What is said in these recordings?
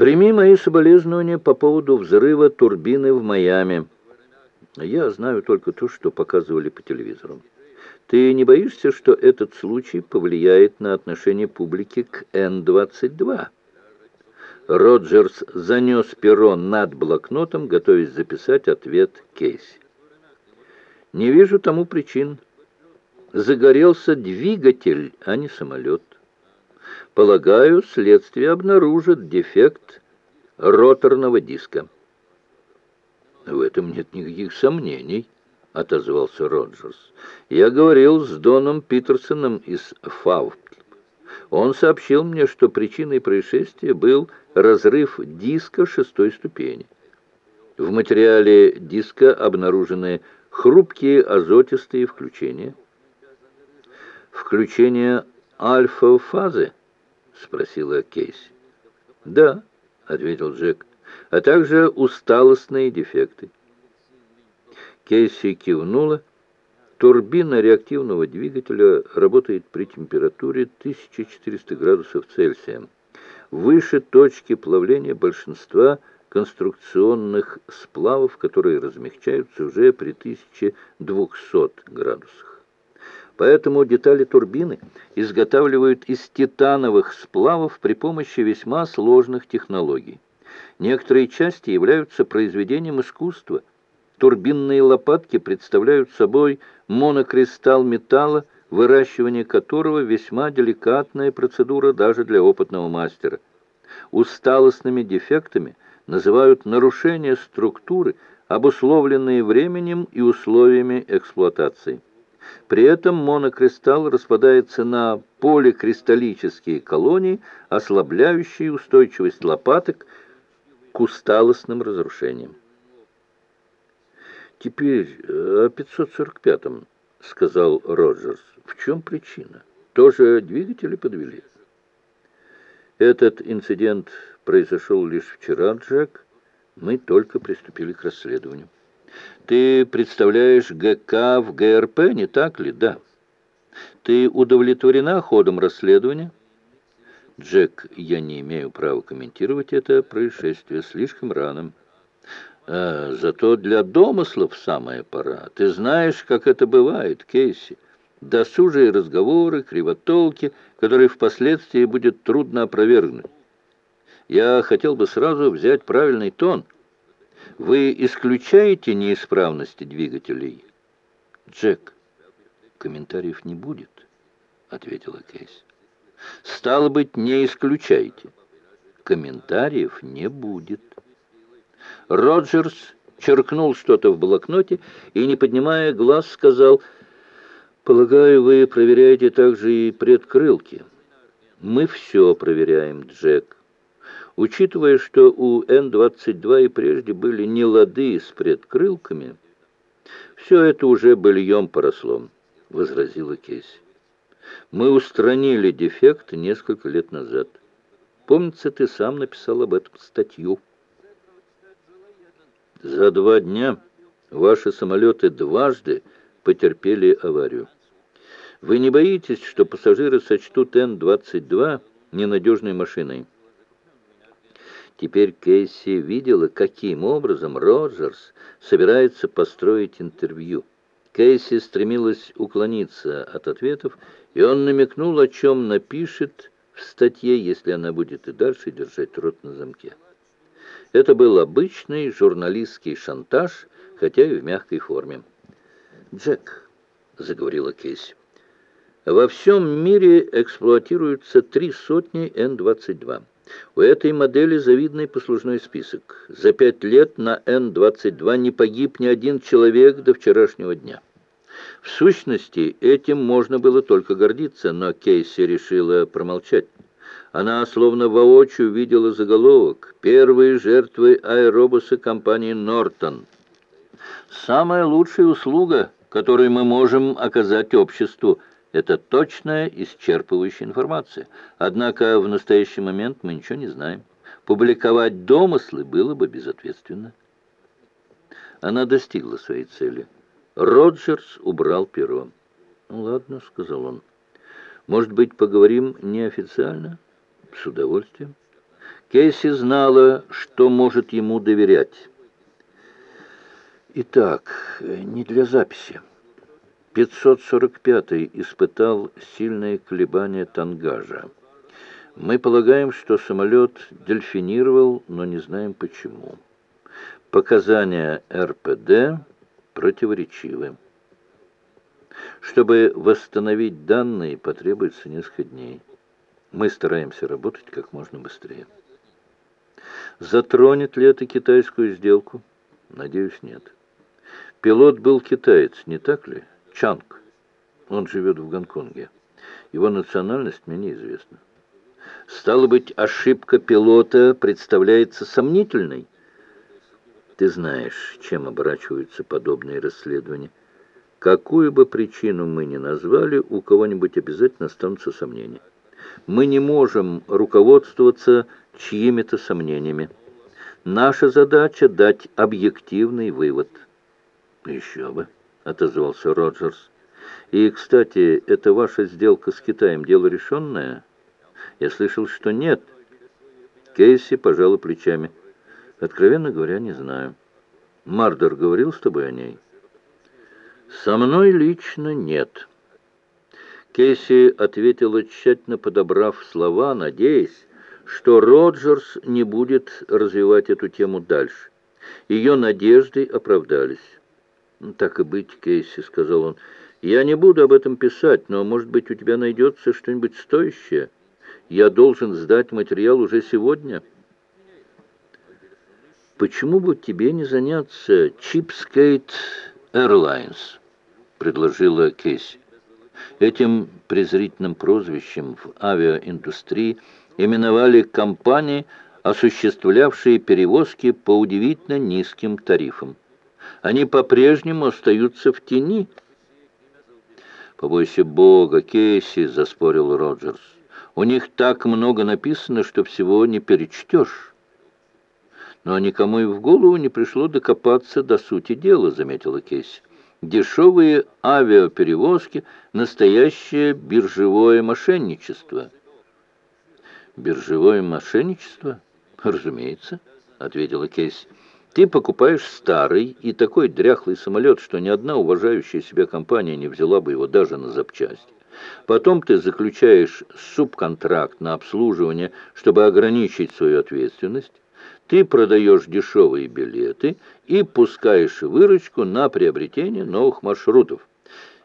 Прими мои соболезнования по поводу взрыва турбины в Майами. Я знаю только то, что показывали по телевизору. Ты не боишься, что этот случай повлияет на отношение публики к Н-22? Роджерс занес перо над блокнотом, готовясь записать ответ Кейси. Не вижу тому причин. Загорелся двигатель, а не самолет. Полагаю, следствие обнаружит дефект роторного диска. В этом нет никаких сомнений, отозвался Роджерс. Я говорил с Доном Питерсоном из ФАВ. Он сообщил мне, что причиной происшествия был разрыв диска шестой ступени. В материале диска обнаружены хрупкие азотистые включения. Включение альфа-фазы? — спросила Кейси. «Да», — ответил Джек, — «а также усталостные дефекты». Кейси кивнула. Турбина реактивного двигателя работает при температуре 1400 градусов Цельсия, выше точки плавления большинства конструкционных сплавов, которые размягчаются уже при 1200 градусах. Поэтому детали турбины изготавливают из титановых сплавов при помощи весьма сложных технологий. Некоторые части являются произведением искусства. Турбинные лопатки представляют собой монокристалл металла, выращивание которого весьма деликатная процедура даже для опытного мастера. Усталостными дефектами называют нарушения структуры, обусловленные временем и условиями эксплуатации. При этом монокристалл распадается на поликристаллические колонии, ослабляющие устойчивость лопаток к усталостным разрушениям. «Теперь о 545-м», — сказал Роджерс. «В чем причина? Тоже двигатели подвели?» «Этот инцидент произошел лишь вчера, Джек. Мы только приступили к расследованию». Ты представляешь ГК в ГРП, не так ли? Да. Ты удовлетворена ходом расследования? Джек, я не имею права комментировать это происшествие слишком рано. А, зато для домыслов самая пора. Ты знаешь, как это бывает, Кейси. Досужие разговоры, кривотолки, которые впоследствии будет трудно опровергнуть. Я хотел бы сразу взять правильный тон — вы исключаете неисправности двигателей? Джек, комментариев не будет, ответила Кейс. Стало быть, не исключаете. Комментариев не будет. Роджерс черкнул что-то в блокноте и, не поднимая глаз, сказал, «Полагаю, вы проверяете также и предкрылки». «Мы все проверяем, Джек. Учитывая, что у Н-22 и прежде были не лады с предкрылками, все это уже быльем поросло, — возразила Кейси. Мы устранили дефект несколько лет назад. Помнится, ты сам написал об этом статью. За два дня ваши самолеты дважды потерпели аварию. Вы не боитесь, что пассажиры сочтут Н-22 ненадежной машиной? Теперь Кейси видела, каким образом Роджерс собирается построить интервью. Кейси стремилась уклониться от ответов, и он намекнул, о чем напишет в статье, если она будет и дальше держать рот на замке. Это был обычный журналистский шантаж, хотя и в мягкой форме. «Джек», — заговорила Кейси, — «во всем мире эксплуатируются три сотни Н-22». У этой модели завидный послужной список. За пять лет на Н-22 не погиб ни один человек до вчерашнего дня. В сущности, этим можно было только гордиться, но Кейси решила промолчать. Она словно воочию видела заголовок «Первые жертвы аэробуса компании «Нортон». «Самая лучшая услуга, которую мы можем оказать обществу – это точная, исчерпывающая информация. Однако в настоящий момент мы ничего не знаем. Публиковать домыслы было бы безответственно. Она достигла своей цели. Роджерс убрал перо. «Ну ладно», — сказал он. «Может быть, поговорим неофициально?» «С удовольствием». Кейси знала, что может ему доверять. Итак, не для записи. 545-й испытал сильные колебания тангажа. Мы полагаем, что самолет дельфинировал, но не знаем почему. Показания РПД противоречивы. Чтобы восстановить данные, потребуется несколько дней. Мы стараемся работать как можно быстрее. Затронет ли это китайскую сделку? Надеюсь, нет. Пилот был китаец, не так ли? Чанг. Он живет в Гонконге. Его национальность мне неизвестна. Стало быть, ошибка пилота представляется сомнительной? Ты знаешь, чем оборачиваются подобные расследования. Какую бы причину мы ни назвали, у кого-нибудь обязательно останутся сомнения. Мы не можем руководствоваться чьими-то сомнениями. Наша задача — дать объективный вывод. Еще бы. — отозвался Роджерс. «И, кстати, это ваша сделка с Китаем дело решенное?» «Я слышал, что нет». Кейси пожала плечами. «Откровенно говоря, не знаю. Мардер говорил с тобой о ней?» «Со мной лично нет». Кейси ответила, тщательно подобрав слова, надеясь, что Роджерс не будет развивать эту тему дальше. Ее надежды оправдались. Ну, «Так и быть, Кейси», — сказал он. «Я не буду об этом писать, но, может быть, у тебя найдется что-нибудь стоящее. Я должен сдать материал уже сегодня». «Почему бы тебе не заняться Chipskate Airlines?» — предложила Кейси. Этим презрительным прозвищем в авиаиндустрии именовали компании, осуществлявшие перевозки по удивительно низким тарифам они по-прежнему остаются в тени. «Побойся Бога, Кейси», — заспорил Роджерс. «У них так много написано, что всего не перечтешь». «Но никому и в голову не пришло докопаться до сути дела», — заметила Кейси. «Дешевые авиаперевозки — настоящее биржевое мошенничество». «Биржевое мошенничество? Разумеется», — ответила Кейси. Ты покупаешь старый и такой дряхлый самолет, что ни одна уважающая себя компания не взяла бы его даже на запчасти. Потом ты заключаешь субконтракт на обслуживание, чтобы ограничить свою ответственность. Ты продаешь дешевые билеты и пускаешь выручку на приобретение новых маршрутов.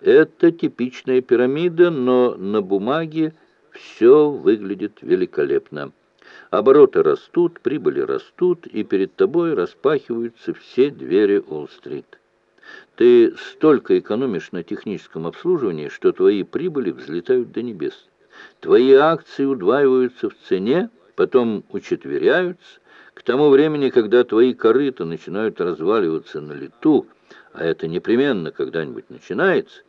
Это типичная пирамида, но на бумаге все выглядит великолепно. Обороты растут, прибыли растут, и перед тобой распахиваются все двери Уолл-стрит. Ты столько экономишь на техническом обслуживании, что твои прибыли взлетают до небес. Твои акции удваиваются в цене, потом учетверяются. К тому времени, когда твои корыта начинают разваливаться на лету, а это непременно когда-нибудь начинается,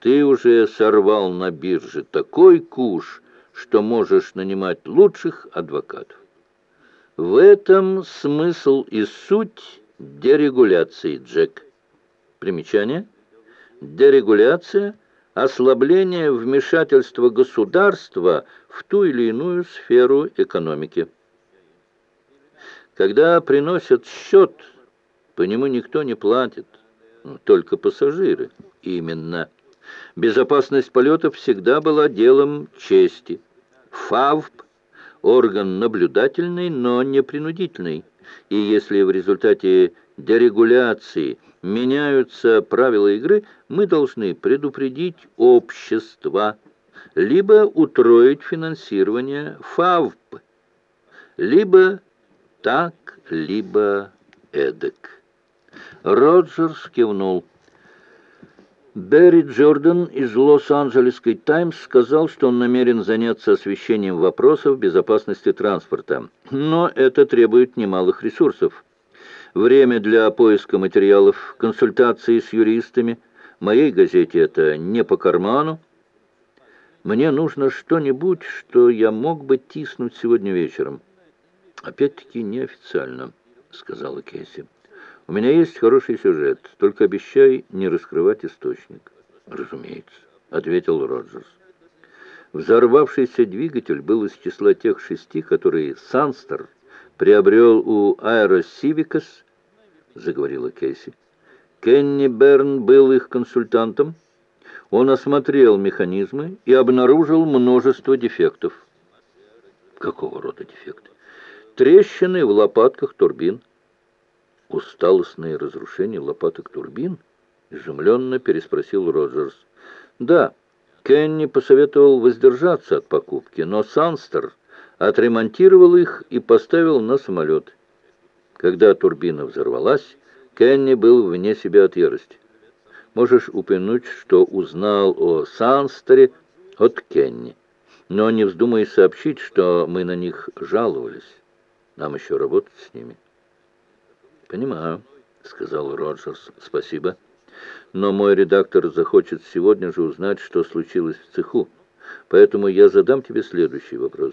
ты уже сорвал на бирже такой куш, что можешь нанимать лучших адвокатов. В этом смысл и суть дерегуляции, Джек. Примечание. Дерегуляция – ослабление вмешательства государства в ту или иную сферу экономики. Когда приносят счет, по нему никто не платит, только пассажиры. Именно. Безопасность полетов всегда была делом чести. ФАВП – орган наблюдательный, но не принудительный. И если в результате дерегуляции меняются правила игры, мы должны предупредить общество, либо утроить финансирование ФАВП, либо так, либо эдак. Роджерс кивнул. Берри Джордан из Лос-Анджелесской «Таймс» сказал, что он намерен заняться освещением вопросов безопасности транспорта. Но это требует немалых ресурсов. Время для поиска материалов, консультации с юристами. Моей газете это не по карману. Мне нужно что-нибудь, что я мог бы тиснуть сегодня вечером. Опять-таки неофициально, сказала Кейси. У меня есть хороший сюжет, только обещай не раскрывать источник. Разумеется, ответил Роджерс. Взорвавшийся двигатель был из числа тех шести, которые Санстер приобрел у Аэросивикас, заговорила Кейси. Кенни Берн был их консультантом. Он осмотрел механизмы и обнаружил множество дефектов. Какого рода дефекты? Трещины в лопатках турбин. Усталостные разрушения лопаток турбин? Изумленно переспросил Роджерс. Да, Кенни посоветовал воздержаться от покупки, но Санстер отремонтировал их и поставил на самолет. Когда турбина взорвалась, Кенни был вне себя от ярости. Можешь упомянуть, что узнал о Санстере от Кенни. Но не вздумай сообщить, что мы на них жаловались. Нам еще работать с ними. «Понимаю», — сказал Роджерс. «Спасибо. Но мой редактор захочет сегодня же узнать, что случилось в цеху. Поэтому я задам тебе следующий вопрос.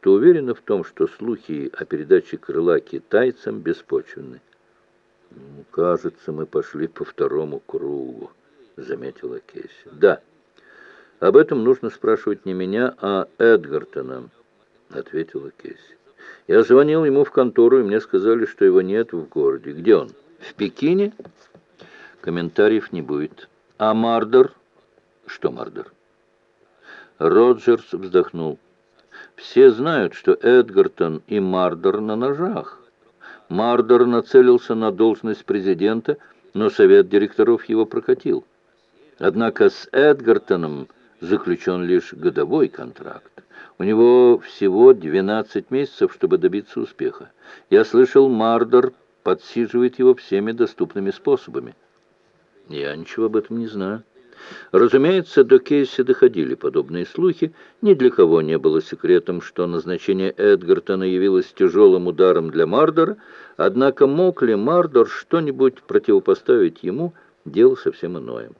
Ты уверена в том, что слухи о передаче крыла китайцам беспочвенны?» «Ну, «Кажется, мы пошли по второму кругу», — заметила Кейси. «Да, об этом нужно спрашивать не меня, а Эдгартона», — ответила Кейси. «Я звонил ему в контору, и мне сказали, что его нет в городе. Где он? В Пекине?» Комментариев не будет. «А Мардер?» «Что Мардер?» Роджерс вздохнул. «Все знают, что Эдгартон и Мардер на ножах». Мардер нацелился на должность президента, но совет директоров его прокатил. Однако с Эдгартоном заключен лишь годовой контракт. У него всего 12 месяцев, чтобы добиться успеха. Я слышал, Мардер подсиживает его всеми доступными способами. Я ничего об этом не знаю. Разумеется, до Кейси доходили подобные слухи. Ни для кого не было секретом, что назначение Эдгартона явилось тяжелым ударом для Мардора, однако мог ли Мардор что-нибудь противопоставить ему, дело совсем иное.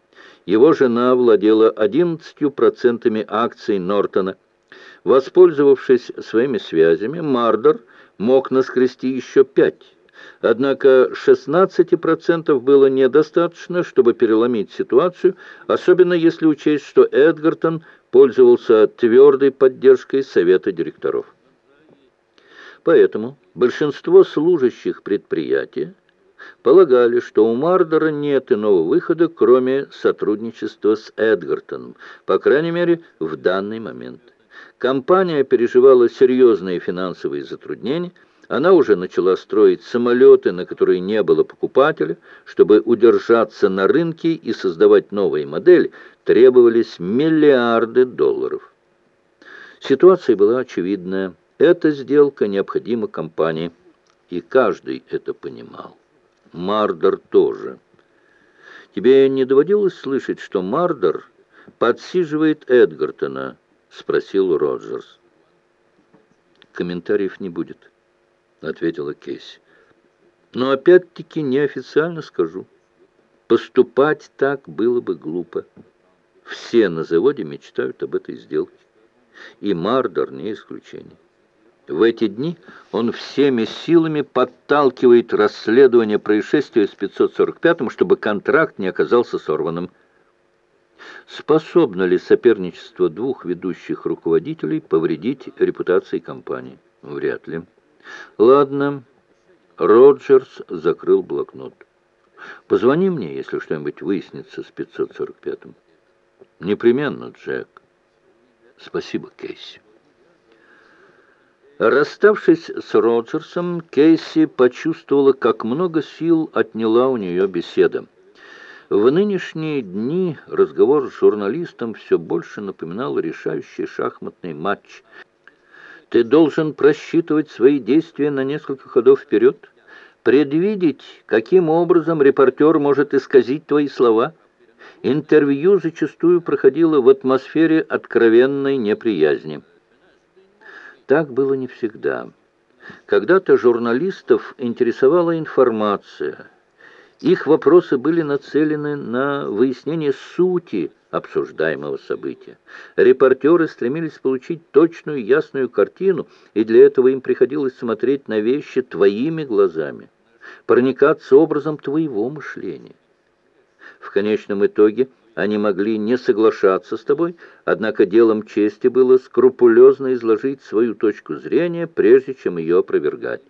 Его жена владела 11% акций Нортона. Воспользовавшись своими связями, Мардор мог наскрести еще пять. Однако 16% было недостаточно, чтобы переломить ситуацию, особенно если учесть, что Эдгартон пользовался твердой поддержкой Совета директоров. Поэтому большинство служащих предприятия полагали, что у Мардера нет иного выхода, кроме сотрудничества с Эдгартоном, по крайней мере, в данный момент. Компания переживала серьезные финансовые затруднения, она уже начала строить самолеты, на которые не было покупателя. Чтобы удержаться на рынке и создавать новые модели, требовались миллиарды долларов. Ситуация была очевидная. Эта сделка необходима компании, и каждый это понимал. Мардер тоже. «Тебе не доводилось слышать, что Мардер подсиживает Эдгартона?» — спросил Роджерс. Комментариев не будет. — ответила Кейси. «Но опять-таки неофициально скажу. Поступать так было бы глупо. Все на заводе мечтают об этой сделке. И Мардор не исключение. В эти дни он всеми силами подталкивает расследование происшествия с 545-м, чтобы контракт не оказался сорванным. Способно ли соперничество двух ведущих руководителей повредить репутации компании? Вряд ли. «Ладно». Роджерс закрыл блокнот. «Позвони мне, если что-нибудь выяснится с 545-м». «Непременно, Джек». «Спасибо, Кейси». Расставшись с Роджерсом, Кейси почувствовала, как много сил отняла у нее беседа. В нынешние дни разговор с журналистом все больше напоминал решающий шахматный матч, ты должен просчитывать свои действия на несколько ходов вперед, предвидеть, каким образом репортер может исказить твои слова. Интервью зачастую проходило в атмосфере откровенной неприязни. Так было не всегда. Когда-то журналистов интересовала информация. Их вопросы были нацелены на выяснение сути обсуждаемого события. Репортеры стремились получить точную ясную картину, и для этого им приходилось смотреть на вещи твоими глазами, проникаться образом твоего мышления. В конечном итоге они могли не соглашаться с тобой, однако делом чести было скрупулезно изложить свою точку зрения, прежде чем ее опровергать.